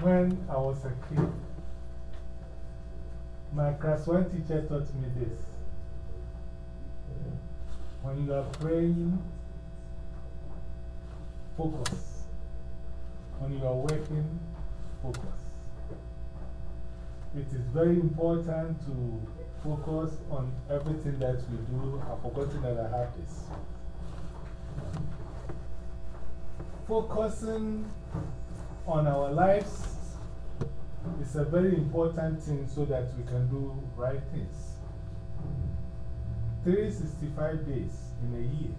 when I was a kid, my class one teacher taught me this. When you are praying, focus. When you are working, focus. It is very important to focus on everything that we do. I've forgotten that I have this. Focusing on our lives is a very important thing so that we can do right things. 365 days in a year.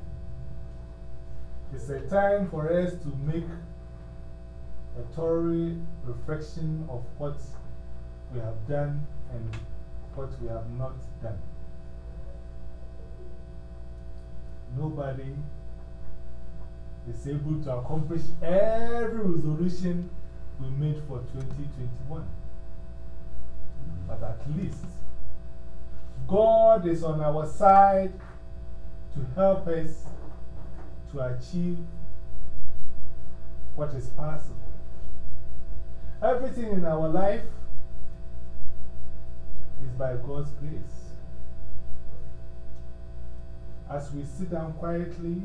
It's a time for us to make a thorough reflection of what we have done and what we have not done. Nobody is able to accomplish every resolution we made for 2021. Mm. But at least God is on our side to help us to achieve what is possible. Everything in our life is by God's grace. As we sit down quietly,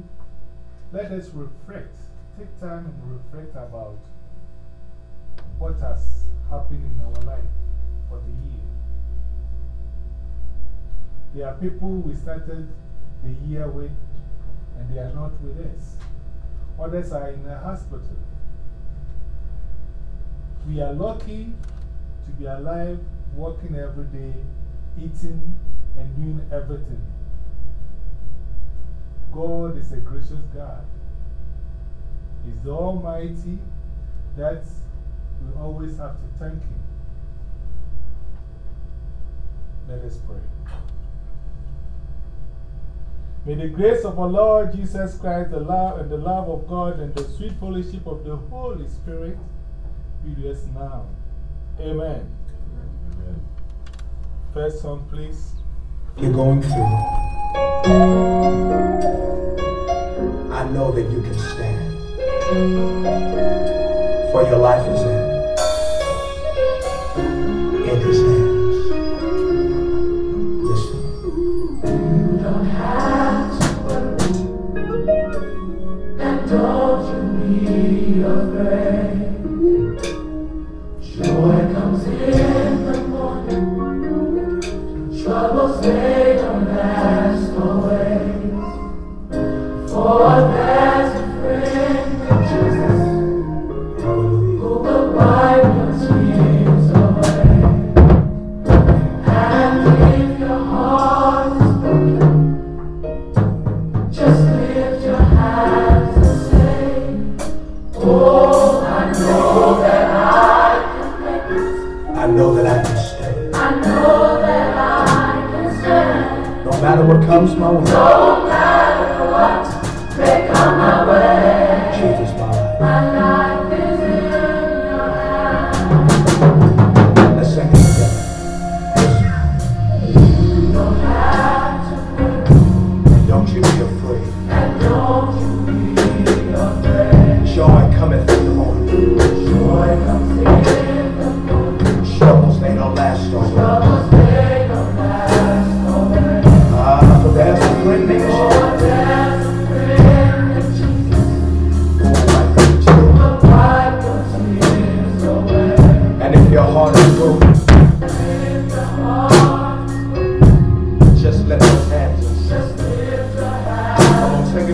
let us reflect. Take time and reflect about what has happened in our life for the year. There are people we started the year with, and they are not with us. Others are in a hospital. We are lucky to be alive, working every day, eating, and doing everything. God is a gracious God. He's the Almighty that we always have to thank Him. Let us pray. May the grace of our Lord Jesus Christ, the love and the love of God, and the sweet fellowship of the Holy Spirit be with us now. Amen. Amen. First song, please. You're going through. I know that you can stand. For your life is in, in His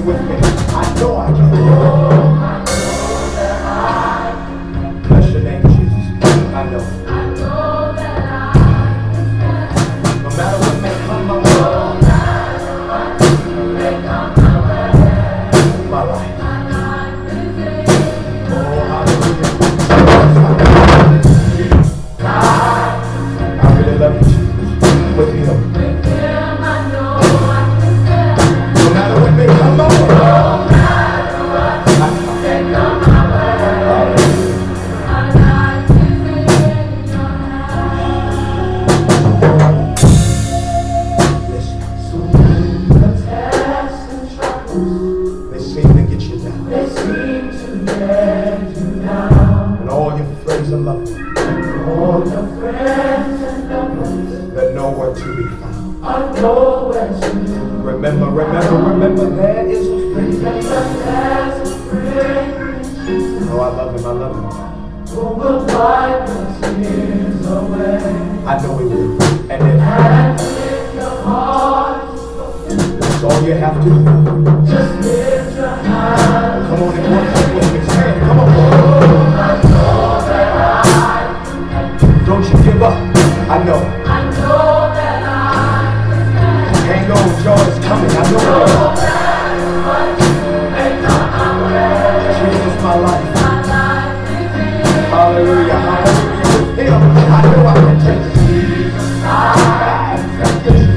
with me. Remember, remember, there is a free. Oh, I love him, I love him. I know he will. And if your heart, that's all you have to do. Just lift your eyes. Come on and worship with me. Stand, come on. I know. I know that I can. Hang on, George. I Hallelujah. Hallelujah. I know I can take it. With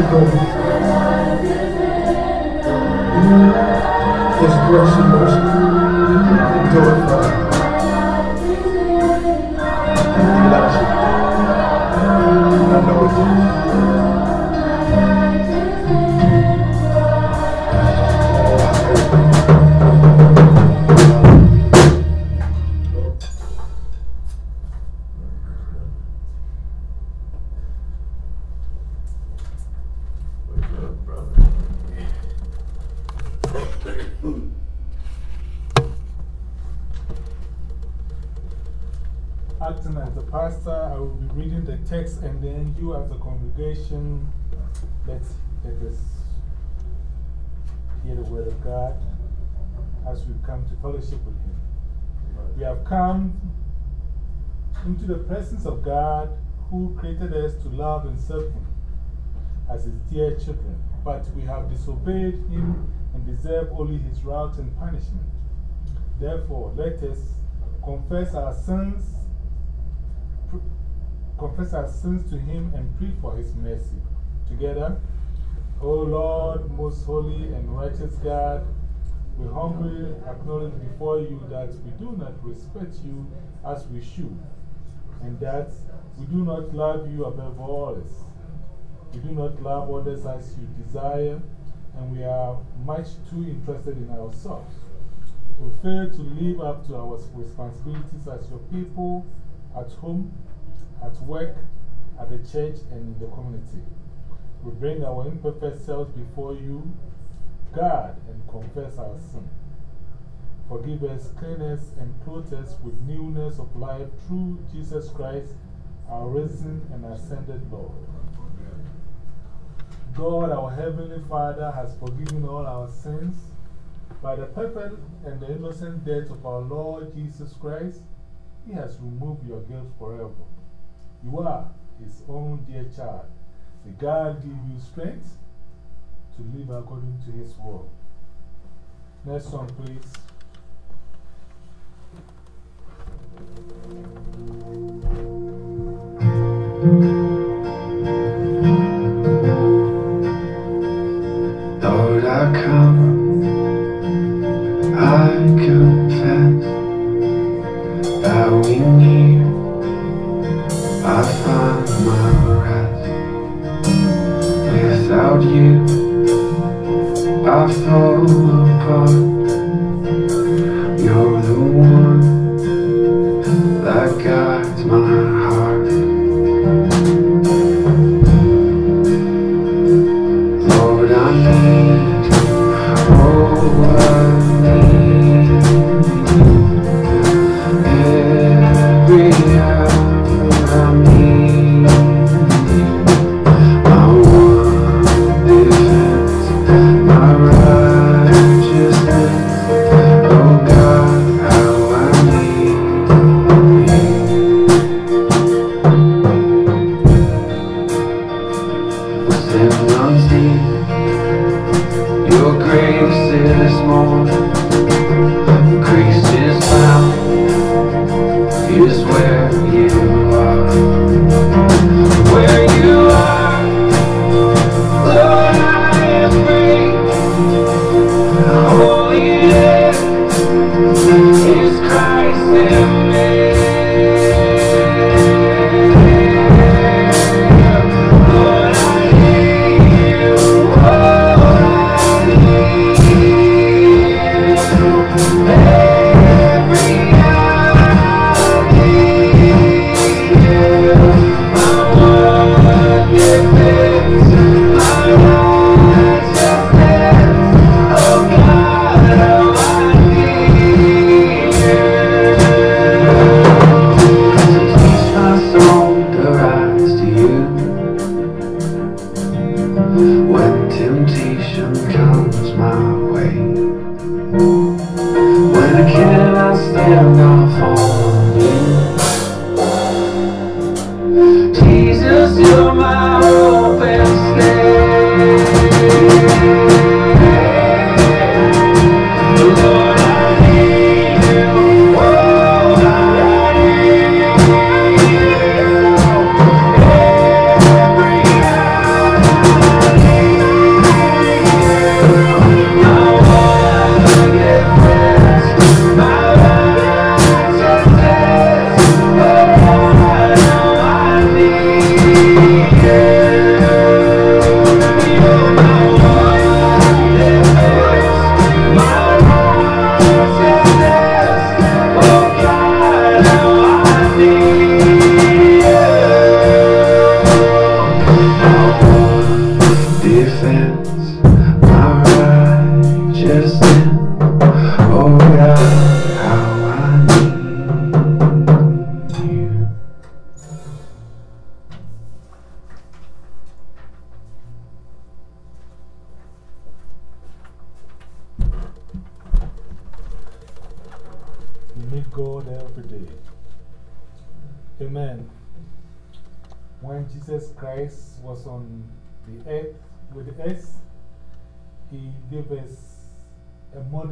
matter as we come to fellowship with Him. We have come into the presence of God who created us to love and serve Him as His dear children, but we have disobeyed Him and deserve only His wrath and punishment. Therefore, let us confess our sins, confess our sins to Him and pray for His mercy. Together, O Lord, most holy and righteous God, we humbly acknowledge before you that we do not respect you as we should, and that we do not love you above all else. We do not love others as you desire, and we are much too interested in ourselves. We fail to live up to our responsibilities as your people at home, at work, at the church, and in the community. We bring our imperfect selves before you, God, and confess our sin. Forgive us, clean us, and clothe us with newness of life through Jesus Christ, our risen and ascended Lord. God, our Heavenly Father, has forgiven all our sins by the perfect and the innocent death of our Lord Jesus Christ. He has removed your guilt forever. You are His own dear child. May God give you strength to live according to His word. Next song, please. Lord,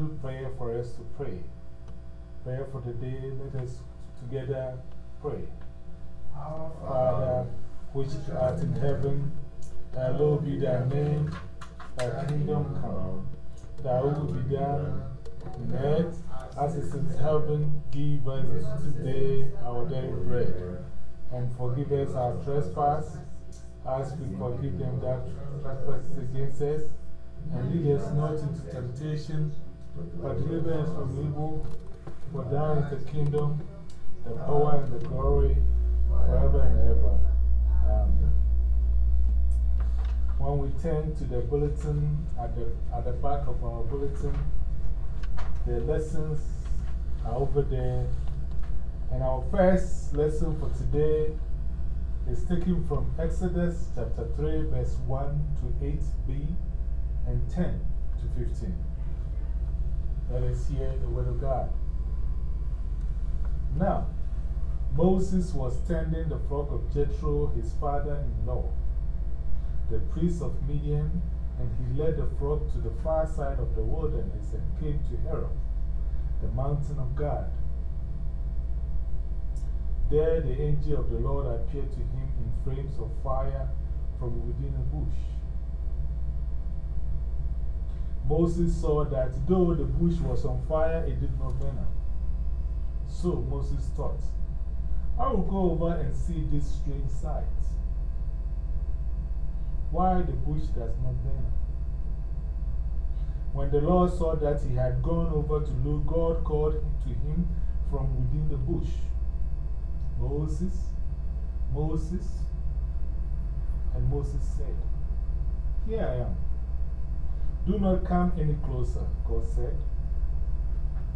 a prayer for us to pray. Prayer for the day, let us together pray. Our Father, which art in heaven, hallowed be thy name, thy kingdom come, thy will be done in earth as it is in heaven. Give us today our daily bread, and forgive us our trespass, as we forgive them that trespass against us. And lead us not into temptation, but deliver us from evil. For thine is the kingdom, the power, and the glory, forever and ever. Amen. When we turn to the bulletin at the, at the back of our bulletin, the lessons are over there. And our first lesson for today is taken from Exodus chapter 3, verse 1 to 8b and 10 to 15. Let us hear the word of God. Now, Moses was tending the flock of Jethro, his father in law, the priest of Midian, and he led the flock to the far side of the wilderness and came to Horeb, the mountain of God. There the angel of the Lord appeared to him in flames of fire from within a bush. Moses saw that though the bush was on fire, it did not burn up. So Moses thought, I will go over and see this strange sight. Why the bush does not burn up? When the Lord saw that he had gone over to look, God called to him from within the bush Moses, Moses. And Moses said, Here I am. Do not come any closer, God said.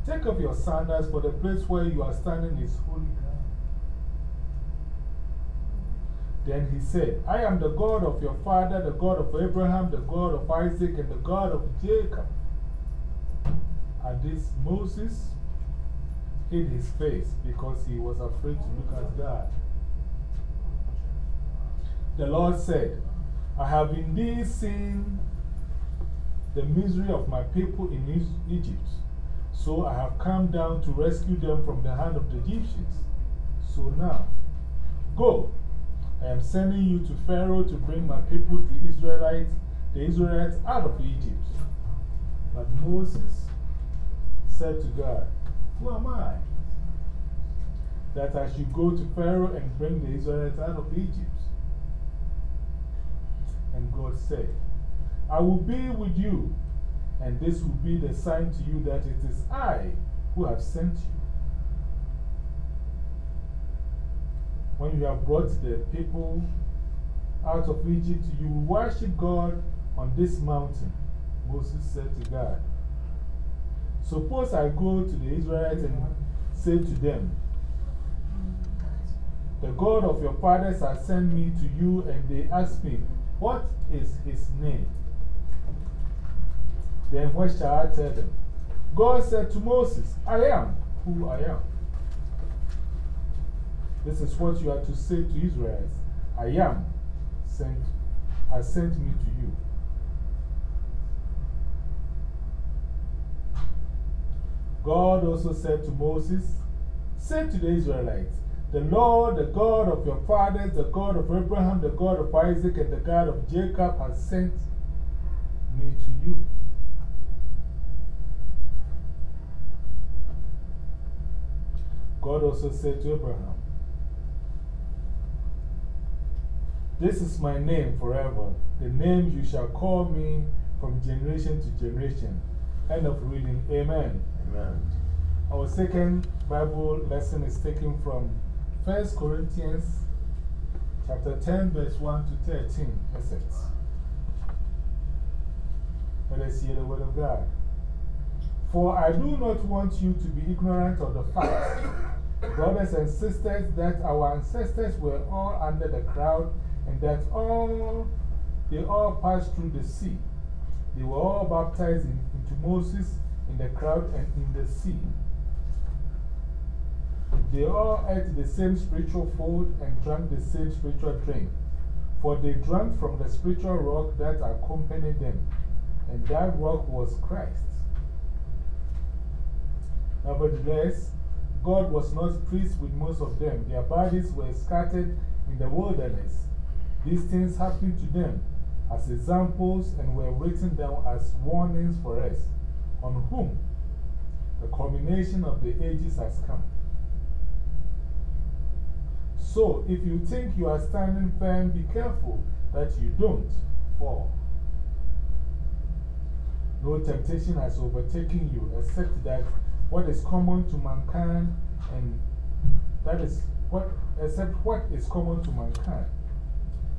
Take off your sandals, for the place where you are standing is holy ground. Then he said, I am the God of your father, the God of Abraham, the God of Isaac, and the God of Jacob. At this, Moses hid his face because he was afraid to look at God. The Lord said, I have indeed seen the misery of my people in Egypt. So I have come down to rescue them from the hand of the Egyptians. So now, go. I am sending you to Pharaoh to bring my people, the Israelites, the Israelites out of Egypt. But Moses said to God, Who am I? That I should go to Pharaoh and bring the Israelites out of Egypt. And God said, I will be with you, and this will be the sign to you that it is I who have sent you. When you have brought the people out of Egypt, you will worship God on this mountain. Moses said to God, Suppose I go to the Israelites and say to them, The God of your fathers has sent me to you, and they ask me, What is his name? Then what shall I tell them? God said to Moses, I am who I am. This is what you are to say to Israel. I am sent, has sent me to you. God also said to Moses, Say to the Israelites, The Lord, the God of your fathers, the God of Abraham, the God of Isaac, and the God of Jacob has sent me to you. God also said to Abraham, This is my name forever, the name you shall call me from generation to generation. End of reading. Amen. Amen. Our second Bible lesson is taken from 1 Corinthians chapter 10, verse 1 to 13. Essence. Let us hear the word of God. For I do not want you to be ignorant of the fact, brothers and sisters, that our ancestors were all under the crowd and that all, they all passed through the sea. They were all baptized in, into Moses in the crowd and in the sea. They all ate the same spiritual food and drank the same spiritual drink, for they drank from the spiritual rock that accompanied them, and that rock was Christ. Nevertheless, God was not pleased with most of them. Their bodies were scattered in the wilderness. These things happened to them as examples and were written down as warnings for us, on whom the culmination of the ages has come. So, if you think you are standing firm, be careful that you don't fall. No temptation has overtaken you except that what is common to mankind, and that is what, except what is common to mankind.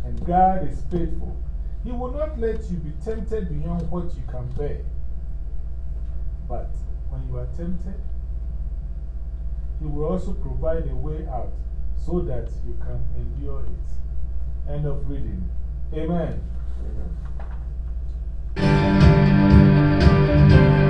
And God is faithful. He will not let you be tempted beyond what you can bear. But when you are tempted, He will also provide a way out so that you can endure it. End of reading. Amen. Amen.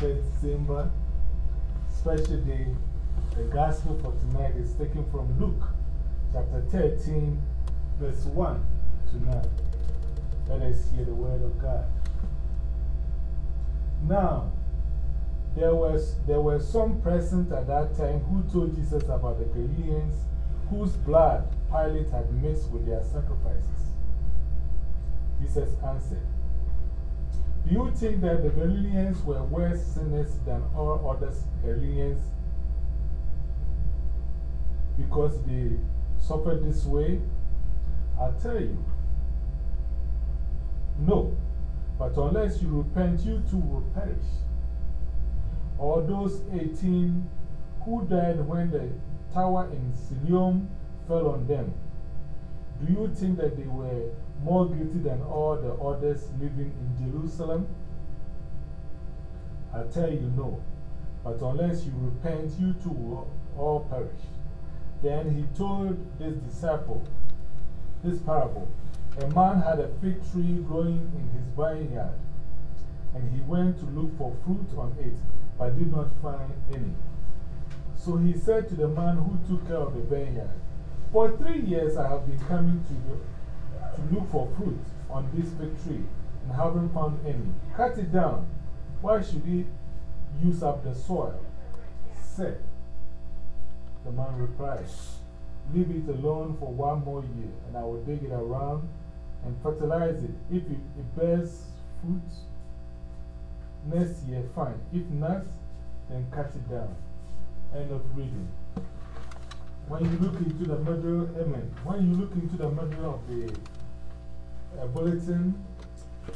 31st December, special day. The gospel for tonight is taken from Luke chapter 13, verse 1 to 9. Let us hear the word of God. Now, there, was, there were some present at that time who told Jesus about the Galileans whose blood Pilate had mixed with their sacrifices. Jesus answered, you think that the Galileans were worse sinners than all other Galileans because they suffered this way? I'll tell you. No, but unless you repent, you too will perish. Or those 18 who died when the tower in Siloam fell on them, do you think that they were more guilty than all the others living in Jerusalem? I tell you no, but unless you repent, you too will all perish. Then he told his disciple this parable. A man had a fig tree growing in his vineyard, and he went to look for fruit on it, but did not find any. So he said to the man who took care of the vineyard, For three years I have been coming to, to look for fruit on this fig tree and haven't found any. Cut it down. Why should it use up the soil? Said. The man replied, Leave it alone for one more year, and I will dig it around and fertilize it. If it, it bears fruit next year, fine. If not, then cut it down. End of reading. When you look into the middle, amen. When you look into the middle of the uh, bulletin,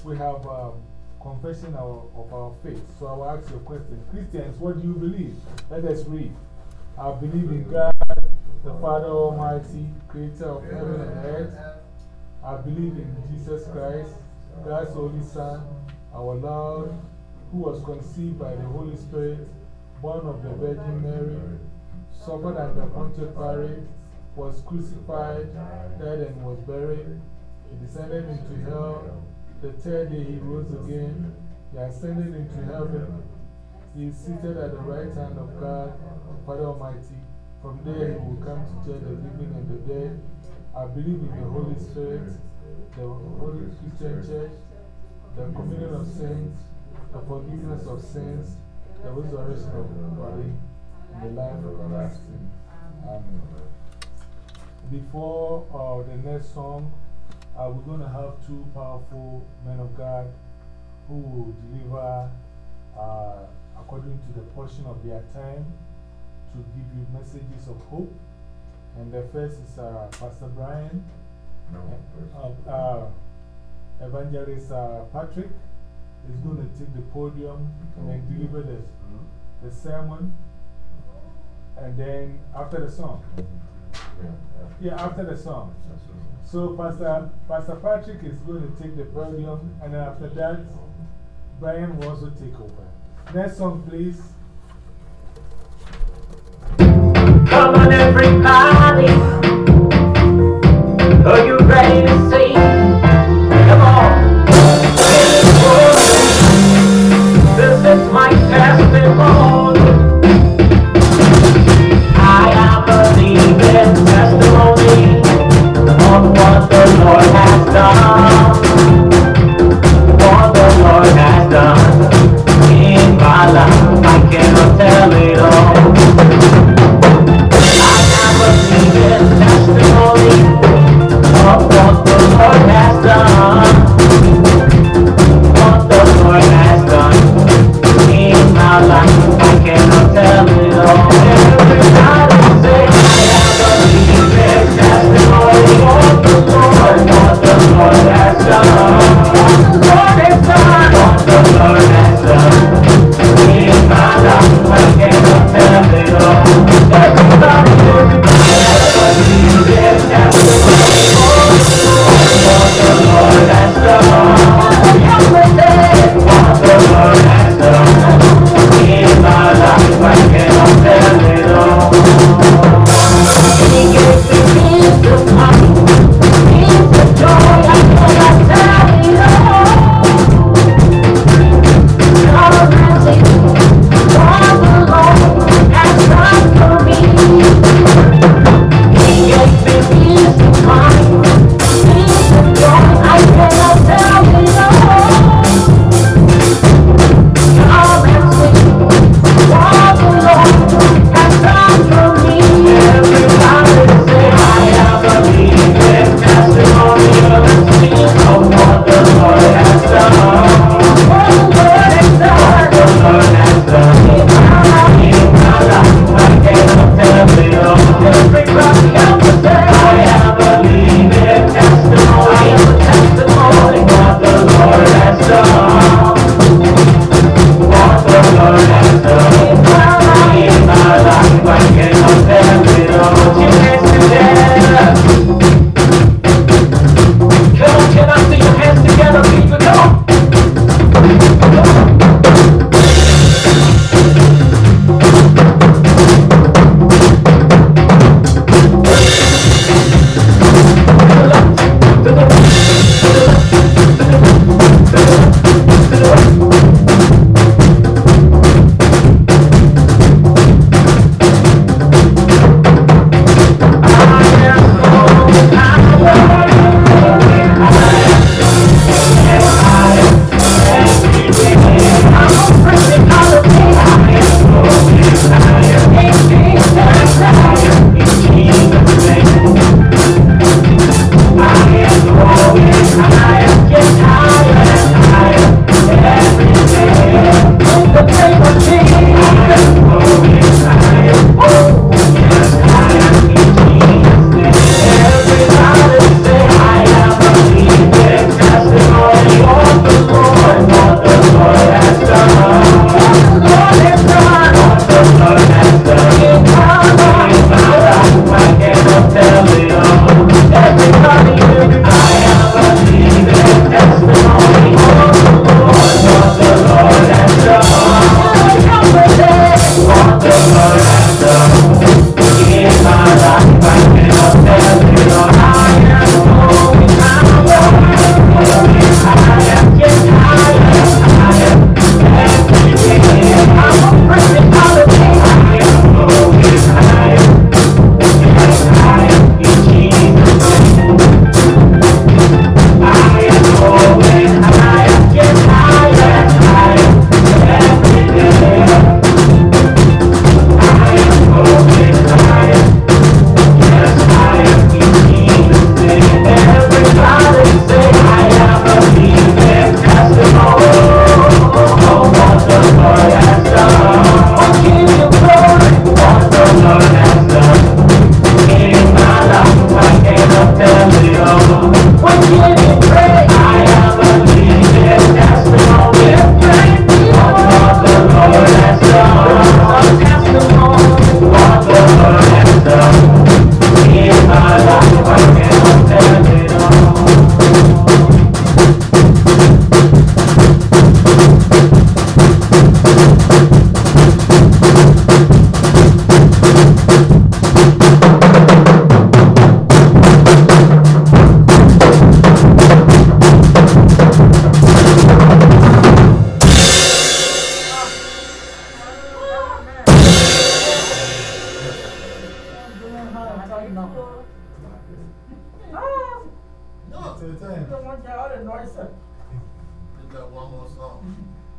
we have um, confession of, of our faith. So I will ask you a question. Christians, what do you believe? Let us read. I believe in God, the Father Almighty, creator of heaven and earth. I believe in Jesus Christ, God's only Son, our Lord, who was conceived by the Holy Spirit, born of the Virgin Mary, suffered under Pontius Pilate, was crucified, died, and was buried. He descended into hell. The third day he rose again. He ascended into heaven. He is seated at the right hand of God, the Father Almighty. From there he will come to judge the living and the dead. I believe in the Holy Spirit, the Holy Christian Church, the communion of saints, the forgiveness of sins, the resurrection of the body, and the life everlasting. Amen. Before uh, the next song, uh, we're going to have two powerful men of God who will deliver uh, according to the portion of their time to give you messages of hope. And the first is uh, Pastor Brian, uh, uh, Evangelist uh, Patrick is going to take the podium and deliver the, the sermon. And then after the song. Yeah, after the song. So Pastor, Pastor Patrick is going to take the podium, and after that, Brian will also take over. Next song, please. Come on, everybody. Are you ready to sing?